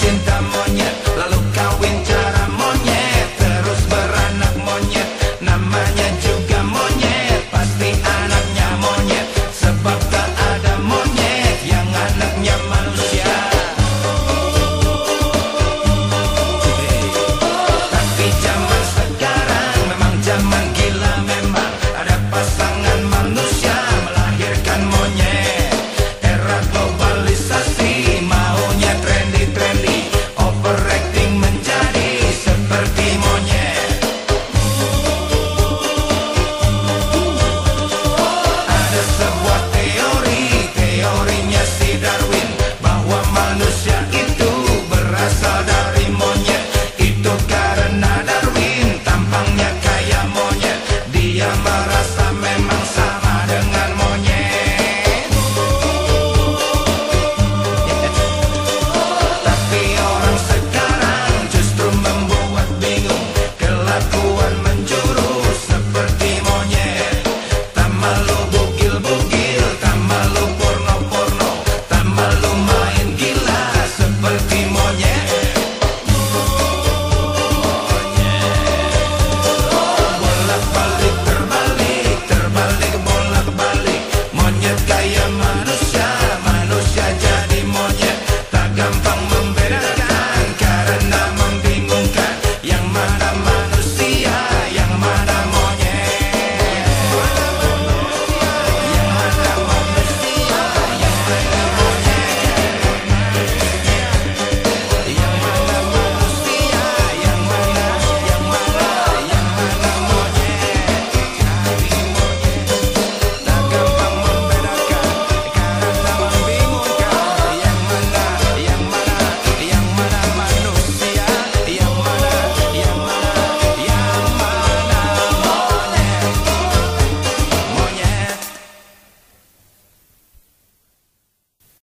intentamos